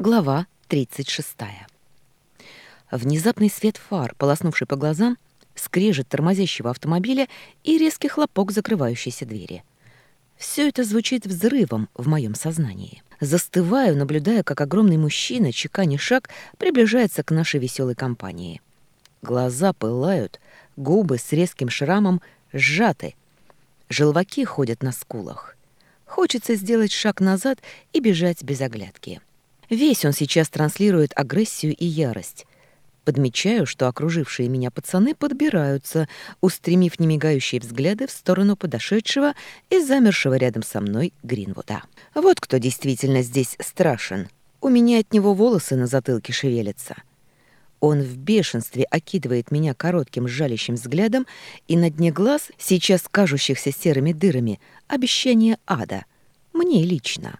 Глава 36. Внезапный свет фар, полоснувший по глазам, скрежет тормозящего автомобиля и резкий хлопок закрывающейся двери. Все это звучит взрывом в моем сознании. Застываю, наблюдая, как огромный мужчина, чеканя шаг, приближается к нашей веселой компании. Глаза пылают, губы с резким шрамом сжаты. Желваки ходят на скулах. Хочется сделать шаг назад и бежать без оглядки. Весь он сейчас транслирует агрессию и ярость. Подмечаю, что окружившие меня пацаны подбираются, устремив немигающие взгляды в сторону подошедшего и замершего рядом со мной Гринвуда. Вот кто действительно здесь страшен. У меня от него волосы на затылке шевелятся. Он в бешенстве окидывает меня коротким жалящим взглядом, и на дне глаз, сейчас кажущихся серыми дырами, обещание ада. Мне лично.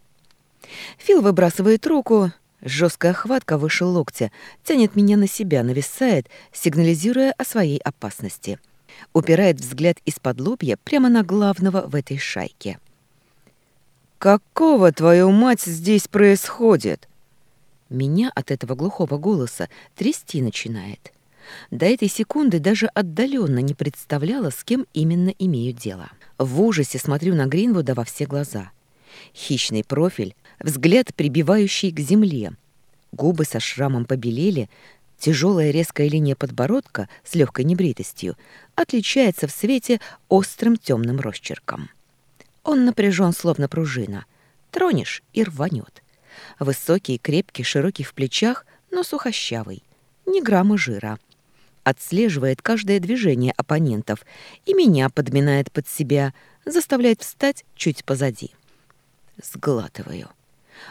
Фил выбрасывает руку. Жесткая хватка выше локтя тянет меня на себя, нависает, сигнализируя о своей опасности. Упирает взгляд из-под лобья прямо на главного в этой шайке. «Какого, твою мать, здесь происходит?» Меня от этого глухого голоса трясти начинает. До этой секунды даже отдаленно не представляла, с кем именно имею дело. В ужасе смотрю на Гринвуда во все глаза. Хищный профиль, взгляд, прибивающий к земле. Губы со шрамом побелели, тяжелая резкая линия подбородка с легкой небритостью отличается в свете острым темным росчерком. Он напряжен, словно пружина. Тронешь и рванет. Высокий, крепкий, широкий в плечах, но сухощавый. Ни грамма жира. Отслеживает каждое движение оппонентов и меня подминает под себя, заставляет встать чуть позади. Сглатываю.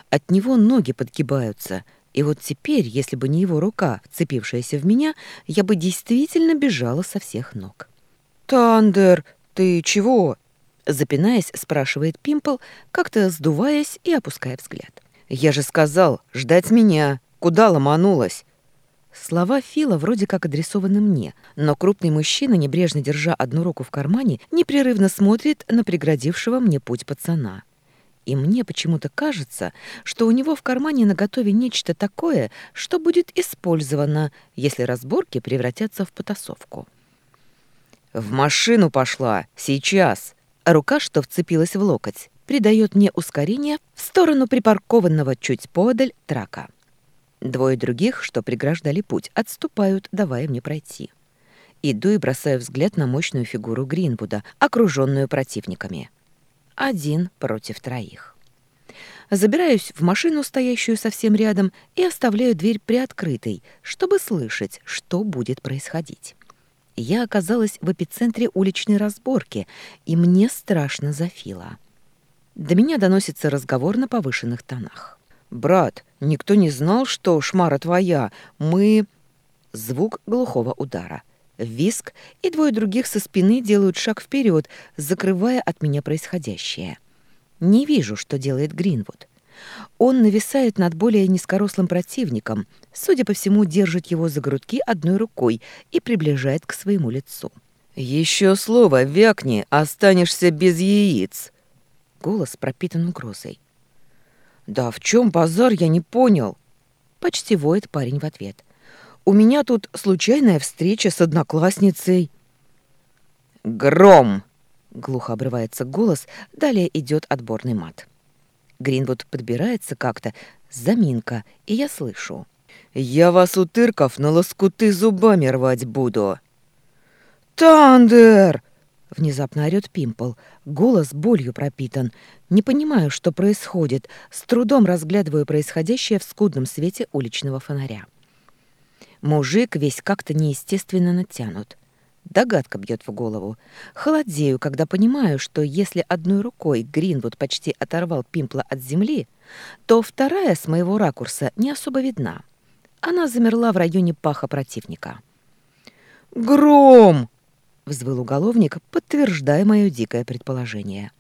От него ноги подгибаются, и вот теперь, если бы не его рука, вцепившаяся в меня, я бы действительно бежала со всех ног. «Тандер, ты чего?» Запинаясь, спрашивает Пимпл, как-то сдуваясь и опуская взгляд. «Я же сказал, ждать меня. Куда ломанулась?» Слова Фила вроде как адресованы мне, но крупный мужчина, небрежно держа одну руку в кармане, непрерывно смотрит на преградившего мне путь пацана и мне почему-то кажется, что у него в кармане наготове нечто такое, что будет использовано, если разборки превратятся в потасовку. «В машину пошла! Сейчас!» Рука, что вцепилась в локоть, придает мне ускорение в сторону припаркованного чуть подаль трака. Двое других, что преграждали путь, отступают, давая мне пройти. Иду и бросаю взгляд на мощную фигуру Гринвуда, окруженную противниками один против троих. Забираюсь в машину, стоящую совсем рядом, и оставляю дверь приоткрытой, чтобы слышать, что будет происходить. Я оказалась в эпицентре уличной разборки, и мне страшно за Фила. До меня доносится разговор на повышенных тонах. «Брат, никто не знал, что шмара твоя. Мы...» Звук глухого удара виск, и двое других со спины делают шаг вперед, закрывая от меня происходящее. Не вижу, что делает Гринвуд. Он нависает над более низкорослым противником, судя по всему, держит его за грудки одной рукой и приближает к своему лицу. «Еще слово, вякни, останешься без яиц!» Голос пропитан угрозой. «Да в чем базар, я не понял!» Почти воет парень в ответ. У меня тут случайная встреча с одноклассницей». «Гром!» — глухо обрывается голос, далее идет отборный мат. Гринвуд подбирается как-то, заминка, и я слышу. «Я вас, утырков, на лоскуты зубами рвать буду!» «Тандер!» — внезапно орёт Пимпл. Голос болью пропитан. Не понимаю, что происходит. С трудом разглядываю происходящее в скудном свете уличного фонаря. Мужик весь как-то неестественно натянут. Догадка бьет в голову. Холодею, когда понимаю, что если одной рукой Гринвуд почти оторвал Пимпла от земли, то вторая с моего ракурса не особо видна. Она замерла в районе паха противника. «Гром!» — взвыл уголовник, подтверждая мое дикое предположение.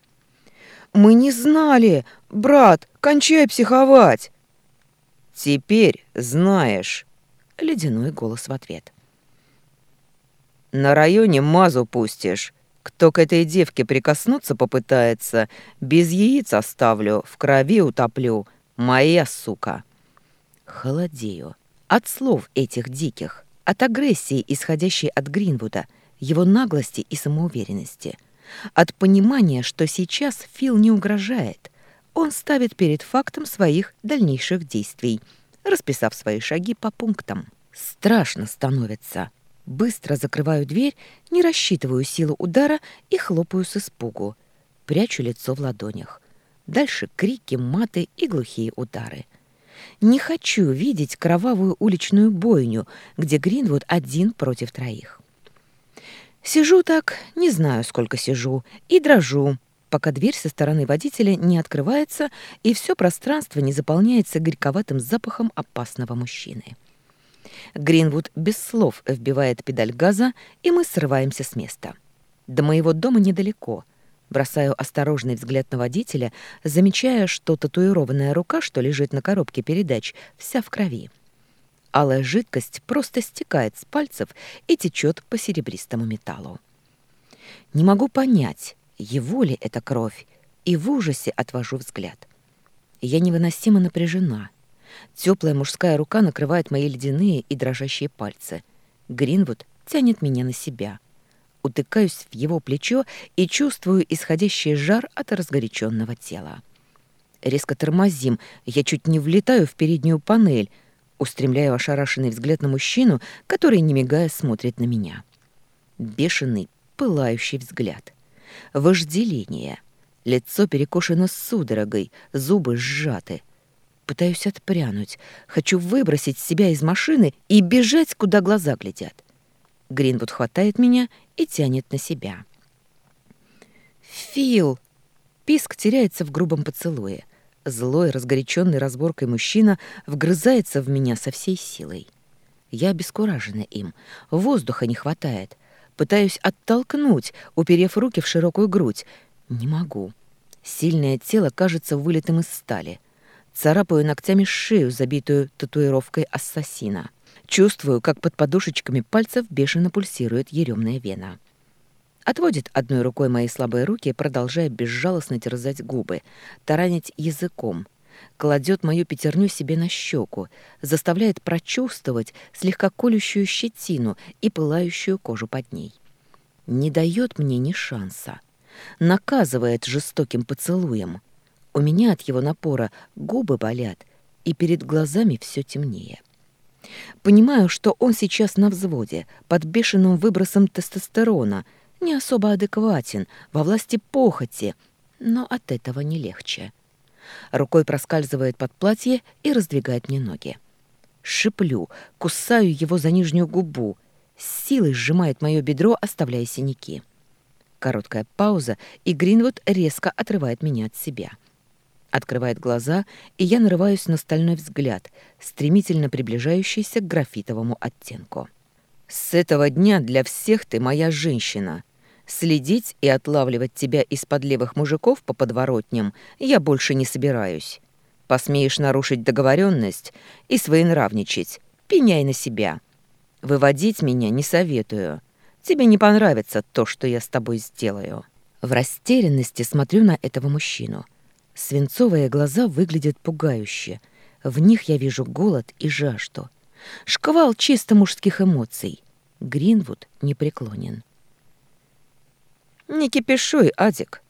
«Мы не знали! Брат, кончай психовать!» «Теперь знаешь!» Ледяной голос в ответ. «На районе мазу пустишь. Кто к этой девке прикоснуться попытается, без яиц оставлю, в крови утоплю. Моя сука!» Холодею. От слов этих диких, от агрессии, исходящей от Гринвуда, его наглости и самоуверенности, от понимания, что сейчас Фил не угрожает. Он ставит перед фактом своих дальнейших действий, расписав свои шаги по пунктам. Страшно становится. Быстро закрываю дверь, не рассчитываю силу удара и хлопаю с испугу. Прячу лицо в ладонях. Дальше крики, маты и глухие удары. Не хочу видеть кровавую уличную бойню, где Гринвуд один против троих. Сижу так, не знаю, сколько сижу, и дрожу, пока дверь со стороны водителя не открывается и все пространство не заполняется горьковатым запахом опасного мужчины. Гринвуд без слов вбивает педаль газа, и мы срываемся с места. До моего дома недалеко. Бросаю осторожный взгляд на водителя, замечая, что татуированная рука, что лежит на коробке передач, вся в крови. Алая жидкость просто стекает с пальцев и течет по серебристому металлу. Не могу понять, его ли это кровь, и в ужасе отвожу взгляд. Я невыносимо напряжена. Теплая мужская рука накрывает мои ледяные и дрожащие пальцы. Гринвуд тянет меня на себя. Утыкаюсь в его плечо и чувствую исходящий жар от разгоряченного тела. Резко тормозим, я чуть не влетаю в переднюю панель, устремляю ошарашенный взгляд на мужчину, который, не мигая, смотрит на меня. Бешеный, пылающий взгляд. Вожделение. Лицо перекошено судорогой, зубы сжаты — Пытаюсь отпрянуть. Хочу выбросить себя из машины и бежать, куда глаза глядят. Гринвуд хватает меня и тянет на себя. «Фил!» Писк теряется в грубом поцелуе. Злой, разгоряченный разборкой мужчина вгрызается в меня со всей силой. Я обескуражена им. Воздуха не хватает. Пытаюсь оттолкнуть, уперев руки в широкую грудь. Не могу. Сильное тело кажется вылитым из стали — Царапаю ногтями шею, забитую татуировкой ассасина. Чувствую, как под подушечками пальцев бешено пульсирует еремная вена. Отводит одной рукой мои слабые руки, продолжая безжалостно терзать губы, таранить языком. Кладет мою пятерню себе на щеку, заставляет прочувствовать слегка колющую щетину и пылающую кожу под ней. Не дает мне ни шанса. Наказывает жестоким поцелуем — у меня от его напора губы болят, и перед глазами все темнее. Понимаю, что он сейчас на взводе, под бешеным выбросом тестостерона, не особо адекватен, во власти похоти, но от этого не легче. Рукой проскальзывает под платье и раздвигает мне ноги. Шиплю, кусаю его за нижнюю губу, с силой сжимает мое бедро, оставляя синяки. Короткая пауза, и Гринвуд резко отрывает меня от себя. — Открывает глаза, и я нарываюсь на стальной взгляд, стремительно приближающийся к графитовому оттенку. «С этого дня для всех ты моя женщина. Следить и отлавливать тебя из-под левых мужиков по подворотням я больше не собираюсь. Посмеешь нарушить договоренность и своенравничать, пеняй на себя. Выводить меня не советую. Тебе не понравится то, что я с тобой сделаю». В растерянности смотрю на этого мужчину — Свинцовые глаза выглядят пугающе. В них я вижу голод и жажду. Шквал чисто мужских эмоций. Гринвуд непреклонен. «Не кипишуй, Адик!»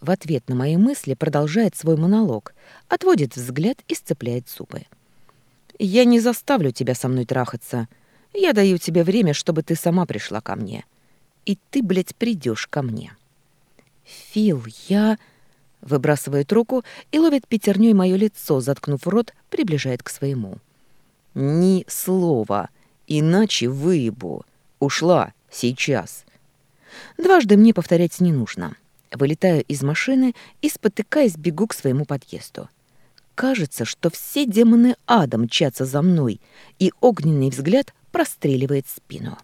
В ответ на мои мысли продолжает свой монолог, отводит взгляд и сцепляет зубы. «Я не заставлю тебя со мной трахаться. Я даю тебе время, чтобы ты сама пришла ко мне. И ты, блядь, придешь ко мне». «Фил, я...» Выбрасывает руку и ловит пятерней мое лицо, заткнув рот, приближает к своему. «Ни слова, иначе выебу. Ушла сейчас». Дважды мне повторять не нужно. Вылетаю из машины и, спотыкаясь, бегу к своему подъезду. Кажется, что все демоны ада мчатся за мной, и огненный взгляд простреливает спину.